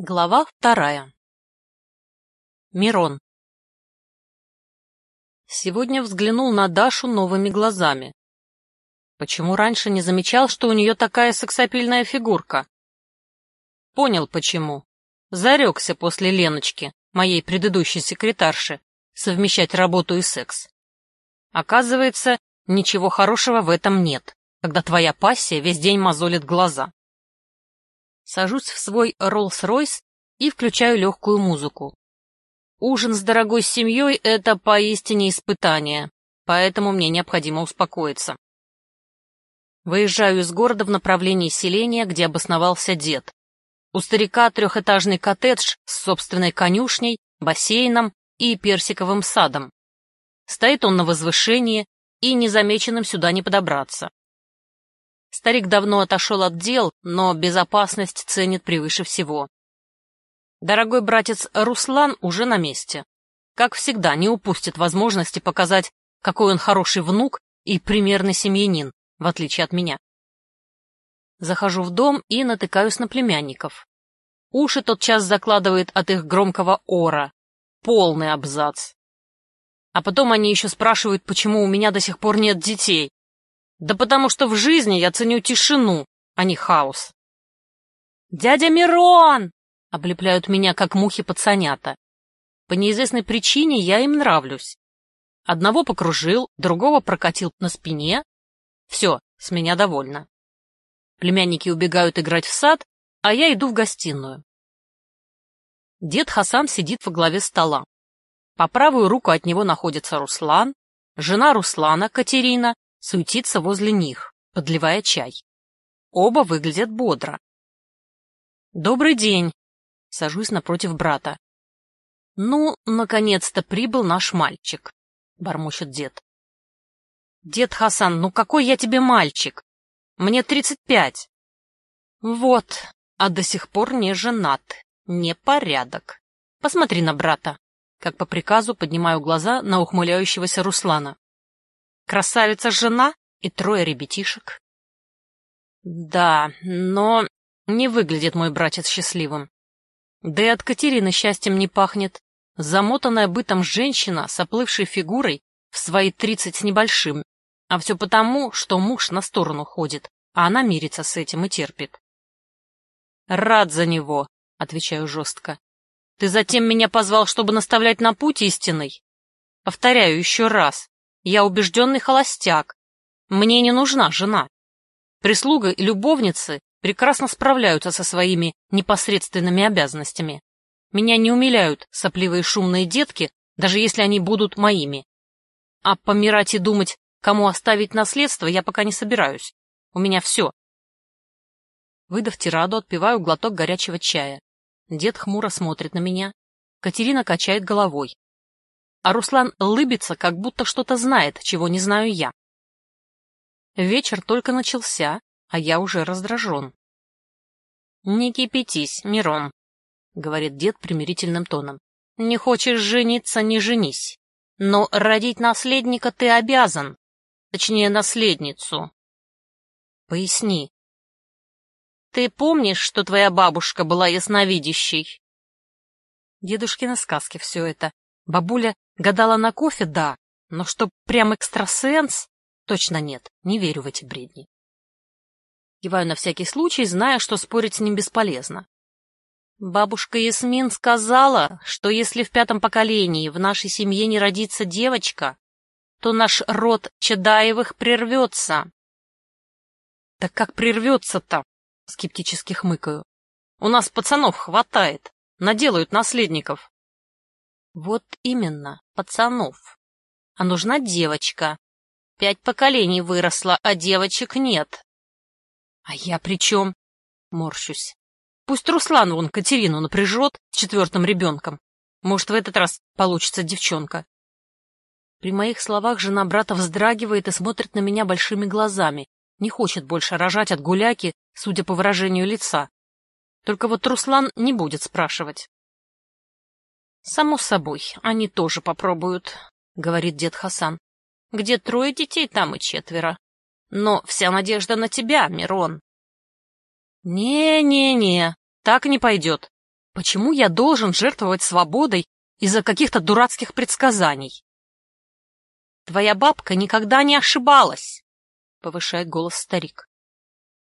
Глава вторая. Мирон. Сегодня взглянул на Дашу новыми глазами. Почему раньше не замечал, что у нее такая сексапильная фигурка? Понял, почему. Зарекся после Леночки, моей предыдущей секретарши, совмещать работу и секс. Оказывается, ничего хорошего в этом нет, когда твоя пассия весь день мозолит глаза сажусь в свой Роллс-Ройс и включаю легкую музыку. Ужин с дорогой семьей — это поистине испытание, поэтому мне необходимо успокоиться. Выезжаю из города в направлении селения, где обосновался дед. У старика трехэтажный коттедж с собственной конюшней, бассейном и персиковым садом. Стоит он на возвышении, и незамеченным сюда не подобраться. Старик давно отошел от дел, но безопасность ценит превыше всего. Дорогой братец Руслан уже на месте. Как всегда, не упустит возможности показать, какой он хороший внук и примерный семьянин, в отличие от меня. Захожу в дом и натыкаюсь на племянников. Уши тотчас закладывает от их громкого ора. Полный абзац. А потом они еще спрашивают, почему у меня до сих пор нет детей. Да потому что в жизни я ценю тишину, а не хаос. «Дядя Мирон!» — облепляют меня, как мухи пацанята. По неизвестной причине я им нравлюсь. Одного покружил, другого прокатил на спине. Все, с меня довольно. Племянники убегают играть в сад, а я иду в гостиную. Дед Хасан сидит во главе стола. По правую руку от него находится Руслан, жена Руслана, Катерина, суетится возле них, подливая чай. Оба выглядят бодро. «Добрый день!» — сажусь напротив брата. «Ну, наконец-то прибыл наш мальчик», — бормочет дед. «Дед Хасан, ну какой я тебе мальчик? Мне тридцать пять». «Вот, а до сих пор не женат. Непорядок. Посмотри на брата». Как по приказу поднимаю глаза на ухмыляющегося Руслана красавица-жена и трое ребятишек. Да, но не выглядит мой братец счастливым. Да и от Катерины счастьем не пахнет. Замотанная бытом женщина с оплывшей фигурой в свои тридцать с небольшим. А все потому, что муж на сторону ходит, а она мирится с этим и терпит. «Рад за него», — отвечаю жестко. «Ты затем меня позвал, чтобы наставлять на путь истинный?» Повторяю еще раз. Я убежденный холостяк. Мне не нужна жена. Прислуга и любовницы прекрасно справляются со своими непосредственными обязанностями. Меня не умиляют сопливые шумные детки, даже если они будут моими. А помирать и думать, кому оставить наследство, я пока не собираюсь. У меня все. Выдав тираду, отпиваю глоток горячего чая. Дед хмуро смотрит на меня. Катерина качает головой а Руслан лыбится, как будто что-то знает, чего не знаю я. Вечер только начался, а я уже раздражен. — Не кипятись, Мирон, — говорит дед примирительным тоном. — Не хочешь жениться — не женись. Но родить наследника ты обязан, точнее, наследницу. — Поясни. — Ты помнишь, что твоя бабушка была ясновидящей? Дедушкины сказки все это. Бабуля Гадала на кофе, да, но что прям экстрасенс? Точно нет, не верю в эти бредни. Киваю на всякий случай, зная, что спорить с ним бесполезно. Бабушка Ясмин сказала, что если в пятом поколении в нашей семье не родится девочка, то наш род Чедаевых прервется. — Да как прервется-то? — скептически хмыкаю. — У нас пацанов хватает, наделают наследников. Вот именно, пацанов. А нужна девочка. Пять поколений выросло, а девочек нет. А я при чем? Морщусь. Пусть Руслан вон Катерину напряжет с четвертым ребенком. Может, в этот раз получится девчонка. При моих словах жена брата вздрагивает и смотрит на меня большими глазами. Не хочет больше рожать от гуляки, судя по выражению лица. Только вот Руслан не будет спрашивать. «Само собой, они тоже попробуют», — говорит дед Хасан. «Где трое детей, там и четверо. Но вся надежда на тебя, Мирон». «Не-не-не, так не пойдет», — Почему я должен жертвовать свободой из-за каких-то дурацких предсказаний? Твоя бабка никогда не ошибалась, — повышает голос старик.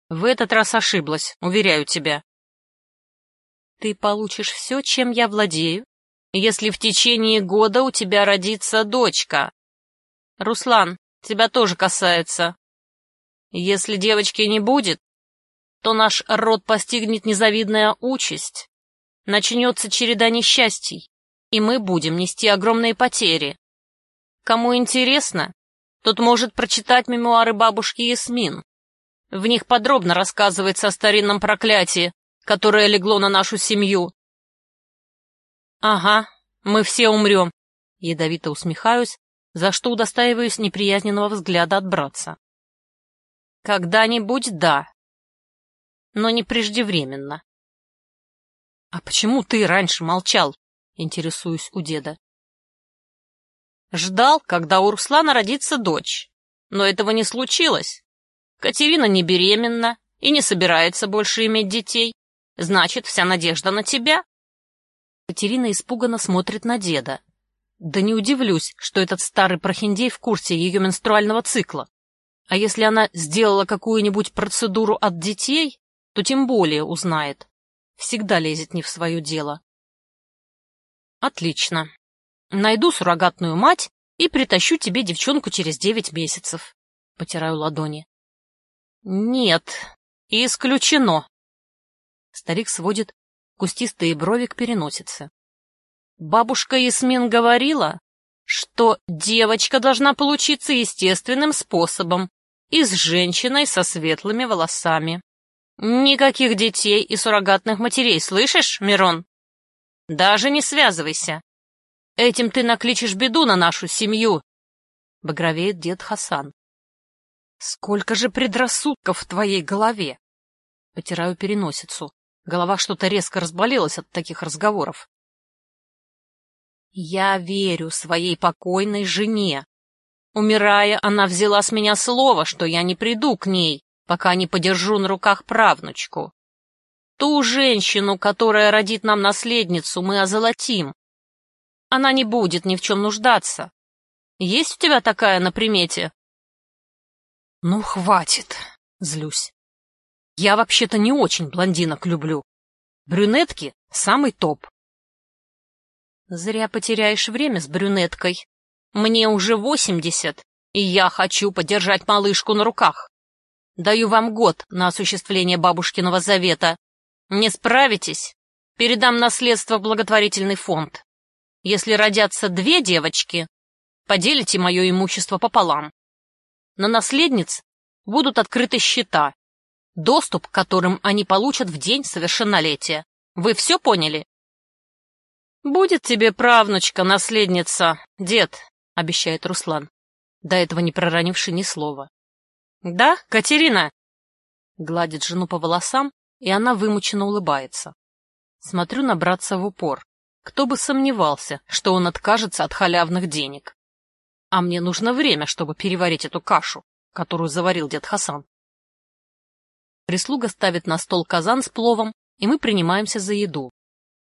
В этот раз ошиблась, уверяю тебя. Ты получишь все, чем я владею, если в течение года у тебя родится дочка. Руслан, тебя тоже касается. Если девочки не будет, то наш род постигнет незавидная участь. Начнется череда несчастий, и мы будем нести огромные потери. Кому интересно, тот может прочитать мемуары бабушки Ясмин. В них подробно рассказывается о старинном проклятии, которое легло на нашу семью. Ага, мы все умрем. Ядовито усмехаюсь, за что удостаиваюсь неприязненного взгляда от братца. Когда-нибудь да, но не преждевременно. А почему ты раньше молчал? Интересуюсь у деда. Ждал, когда у Руслана родится дочь, но этого не случилось. Катерина не беременна и не собирается больше иметь детей. Значит, вся надежда на тебя. Катерина испуганно смотрит на деда. Да не удивлюсь, что этот старый прохиндей в курсе ее менструального цикла. А если она сделала какую-нибудь процедуру от детей, то тем более узнает. Всегда лезет не в свое дело. Отлично. Найду суррогатную мать и притащу тебе девчонку через девять месяцев. Потираю ладони. Нет, исключено. Старик сводит кустистые брови к переносице. Бабушка Ясмин говорила, что девочка должна получиться естественным способом и с женщиной со светлыми волосами. Никаких детей и суррогатных матерей, слышишь, Мирон? Даже не связывайся. Этим ты накличешь беду на нашу семью, — багровеет дед Хасан. Сколько же предрассудков в твоей голове? Потираю переносицу. Голова что-то резко разболелась от таких разговоров. Я верю своей покойной жене. Умирая, она взяла с меня слово, что я не приду к ней, пока не подержу на руках правнучку. Ту женщину, которая родит нам наследницу, мы озолотим. Она не будет ни в чем нуждаться. Есть у тебя такая на примете? Ну, хватит, злюсь. Я вообще-то не очень блондинок люблю. Брюнетки — самый топ. Зря потеряешь время с брюнеткой. Мне уже восемьдесят, и я хочу подержать малышку на руках. Даю вам год на осуществление бабушкиного завета. Не справитесь? Передам наследство в благотворительный фонд. Если родятся две девочки, поделите мое имущество пополам. На наследниц будут открыты счета, доступ к которым они получат в день совершеннолетия. Вы все поняли? «Будет тебе правнучка, наследница, дед», — обещает Руслан, до этого не проронивший ни слова. «Да, Катерина?» Гладит жену по волосам, и она вымученно улыбается. Смотрю на братца в упор. Кто бы сомневался, что он откажется от халявных денег. А мне нужно время, чтобы переварить эту кашу, которую заварил дед Хасан. Прислуга ставит на стол казан с пловом, и мы принимаемся за еду.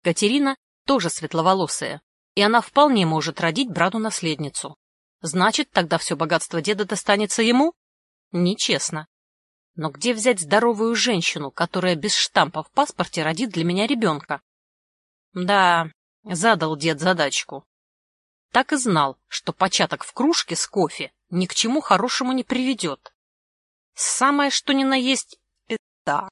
Катерина тоже светловолосая, и она вполне может родить брату-наследницу. Значит, тогда все богатство деда достанется ему? Нечестно. Но где взять здоровую женщину, которая без штампа в паспорте родит для меня ребенка? Да, задал дед задачку. Так и знал, что початок в кружке с кофе ни к чему хорошему не приведет. Самое что ни на есть — это